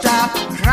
stop